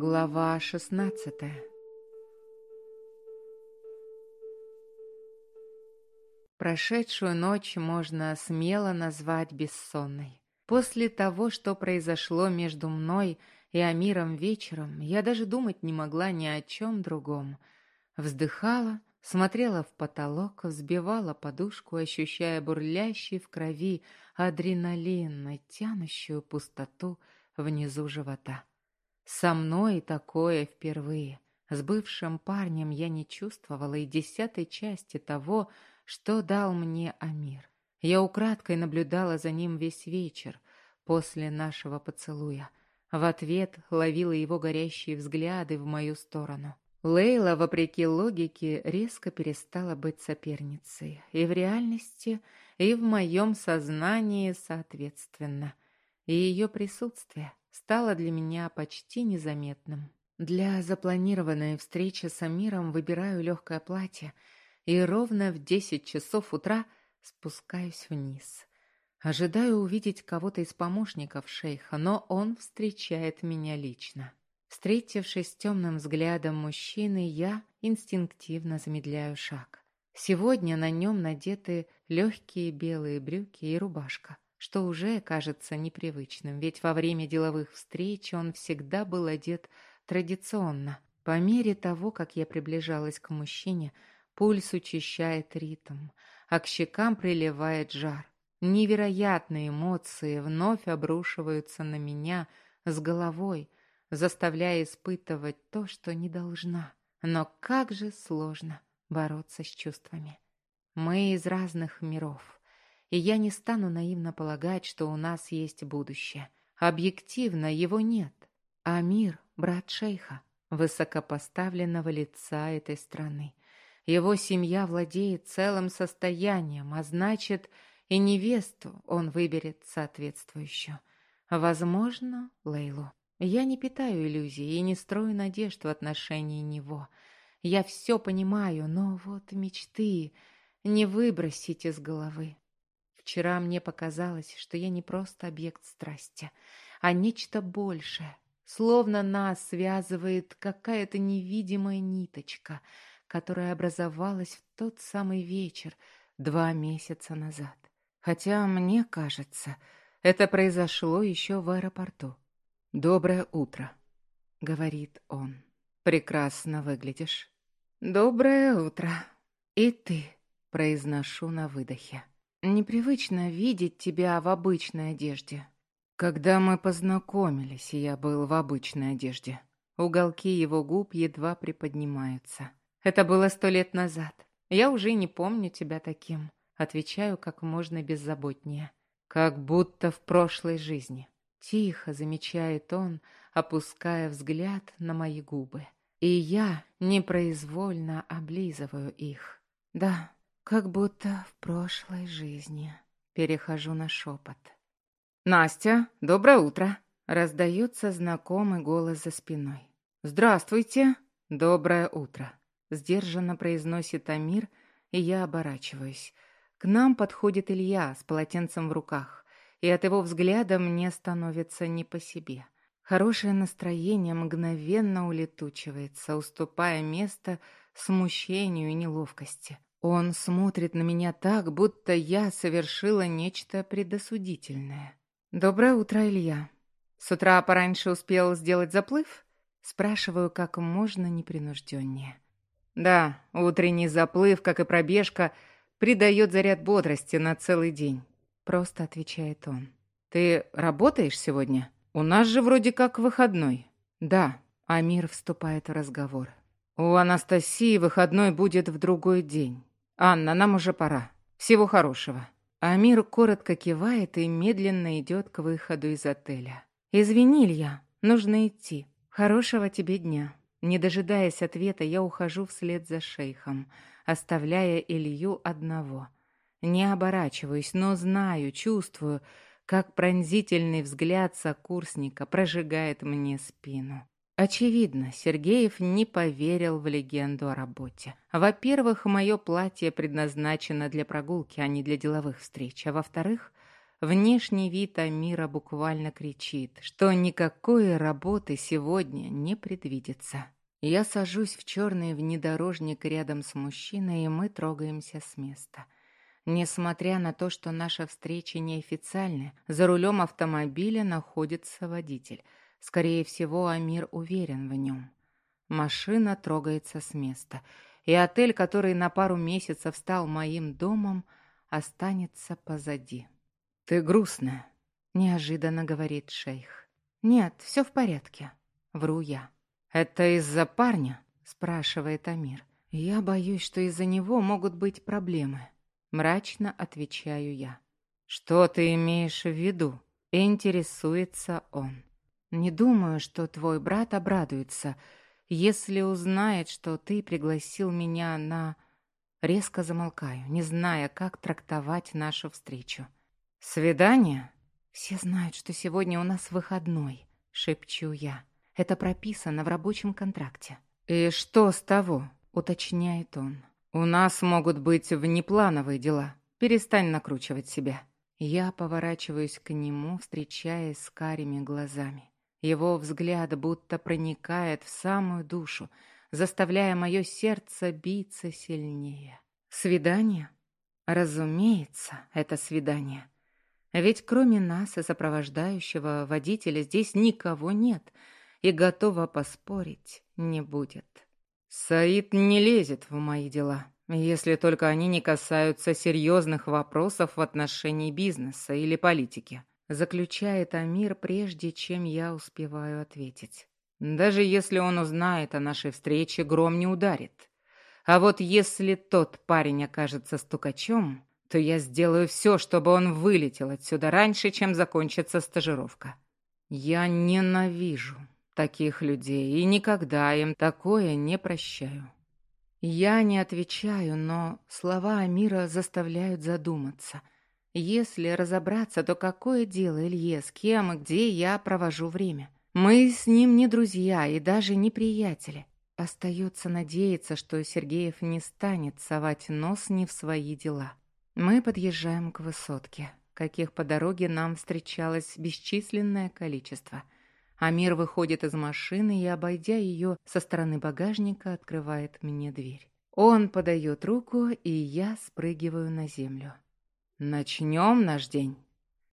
Глава шестнадцатая Прошедшую ночь можно смело назвать бессонной. После того, что произошло между мной и Амиром вечером, я даже думать не могла ни о чем другом. Вздыхала, смотрела в потолок, взбивала подушку, ощущая бурлящий в крови адреналин, тянущую пустоту внизу живота. Со мной такое впервые. С бывшим парнем я не чувствовала и десятой части того, что дал мне Амир. Я украдкой наблюдала за ним весь вечер после нашего поцелуя. В ответ ловила его горящие взгляды в мою сторону. Лейла, вопреки логике, резко перестала быть соперницей. И в реальности, и в моем сознании соответственно. И ее присутствие стало для меня почти незаметным. Для запланированной встречи с Амиром выбираю легкое платье и ровно в десять часов утра спускаюсь вниз. Ожидаю увидеть кого-то из помощников шейха, но он встречает меня лично. Встретившись темным взглядом мужчины, я инстинктивно замедляю шаг. Сегодня на нем надеты легкие белые брюки и рубашка что уже кажется непривычным, ведь во время деловых встреч он всегда был одет традиционно. По мере того, как я приближалась к мужчине, пульс учащает ритм, а к щекам приливает жар. Невероятные эмоции вновь обрушиваются на меня с головой, заставляя испытывать то, что не должна. Но как же сложно бороться с чувствами. Мы из разных миров и я не стану наивно полагать, что у нас есть будущее. Объективно его нет. Амир — брат шейха, высокопоставленного лица этой страны. Его семья владеет целым состоянием, а значит, и невесту он выберет соответствующую. Возможно, Лейлу. Я не питаю иллюзий и не строю надежд в отношении него. Я все понимаю, но вот мечты не выбросить из головы. Вчера мне показалось, что я не просто объект страсти, а нечто большее. Словно нас связывает какая-то невидимая ниточка, которая образовалась в тот самый вечер два месяца назад. Хотя, мне кажется, это произошло еще в аэропорту. «Доброе утро», — говорит он. «Прекрасно выглядишь». «Доброе утро. И ты», — произношу на выдохе. Непривычно видеть тебя в обычной одежде. Когда мы познакомились, я был в обычной одежде. Уголки его губ едва приподнимаются. Это было сто лет назад. Я уже не помню тебя таким. Отвечаю как можно беззаботнее. Как будто в прошлой жизни. Тихо замечает он, опуская взгляд на мои губы. И я непроизвольно облизываю их. Да, как будто в прошлой жизни. Перехожу на шепот. «Настя, доброе утро!» Раздается знакомый голос за спиной. «Здравствуйте! Доброе утро!» Сдержанно произносит Амир, и я оборачиваюсь. К нам подходит Илья с полотенцем в руках, и от его взгляда мне становится не по себе. Хорошее настроение мгновенно улетучивается, уступая место смущению и неловкости. Он смотрит на меня так, будто я совершила нечто предосудительное. «Доброе утро, Илья. С утра пораньше успел сделать заплыв?» Спрашиваю как можно непринужденнее. «Да, утренний заплыв, как и пробежка, придает заряд бодрости на целый день», — просто отвечает он. «Ты работаешь сегодня? У нас же вроде как выходной». «Да», — Амир вступает в разговор. «У Анастасии выходной будет в другой день. «Анна, нам уже пора. Всего хорошего». Амир коротко кивает и медленно идет к выходу из отеля. «Извини, Илья, нужно идти. Хорошего тебе дня». Не дожидаясь ответа, я ухожу вслед за шейхом, оставляя Илью одного. Не оборачиваюсь, но знаю, чувствую, как пронзительный взгляд сокурсника прожигает мне спину. Очевидно, Сергеев не поверил в легенду о работе. Во-первых, мое платье предназначено для прогулки, а не для деловых встреч. А во-вторых, Внешний вид Амира буквально кричит, что никакой работы сегодня не предвидится. Я сажусь в черный внедорожник рядом с мужчиной, и мы трогаемся с места. Несмотря на то, что наша встреча неофициальная, за рулем автомобиля находится водитель. Скорее всего, Амир уверен в нем. Машина трогается с места, и отель, который на пару месяцев стал моим домом, останется позади. «Ты грустная», — неожиданно говорит шейх. «Нет, все в порядке», — вру я. «Это из-за парня?» — спрашивает Амир. «Я боюсь, что из-за него могут быть проблемы», — мрачно отвечаю я. «Что ты имеешь в виду?» — интересуется он. «Не думаю, что твой брат обрадуется, если узнает, что ты пригласил меня на...» Резко замолкаю, не зная, как трактовать нашу встречу. «Свидание?» «Все знают, что сегодня у нас выходной», — шепчу я. «Это прописано в рабочем контракте». «И что с того?» — уточняет он. «У нас могут быть внеплановые дела. Перестань накручивать себя». Я поворачиваюсь к нему, встречаясь с карими глазами. Его взгляд будто проникает в самую душу, заставляя мое сердце биться сильнее. «Свидание?» «Разумеется, это свидание». Ведь кроме нас и сопровождающего водителя здесь никого нет, и готова поспорить не будет. Саид не лезет в мои дела, если только они не касаются серьезных вопросов в отношении бизнеса или политики, заключает Амир, прежде чем я успеваю ответить. Даже если он узнает о нашей встрече, гром не ударит. А вот если тот парень окажется стукачом, то я сделаю все, чтобы он вылетел отсюда раньше, чем закончится стажировка. Я ненавижу таких людей и никогда им такое не прощаю. Я не отвечаю, но слова Амира заставляют задуматься. Если разобраться, то какое дело Илье, с кем и где я провожу время? Мы с ним не друзья и даже не приятели. Остается надеяться, что Сергеев не станет совать нос не в свои дела. Мы подъезжаем к высотке, каких по дороге нам встречалось бесчисленное количество. Амир выходит из машины и, обойдя ее со стороны багажника, открывает мне дверь. Он подает руку, и я спрыгиваю на землю. «Начнем наш день».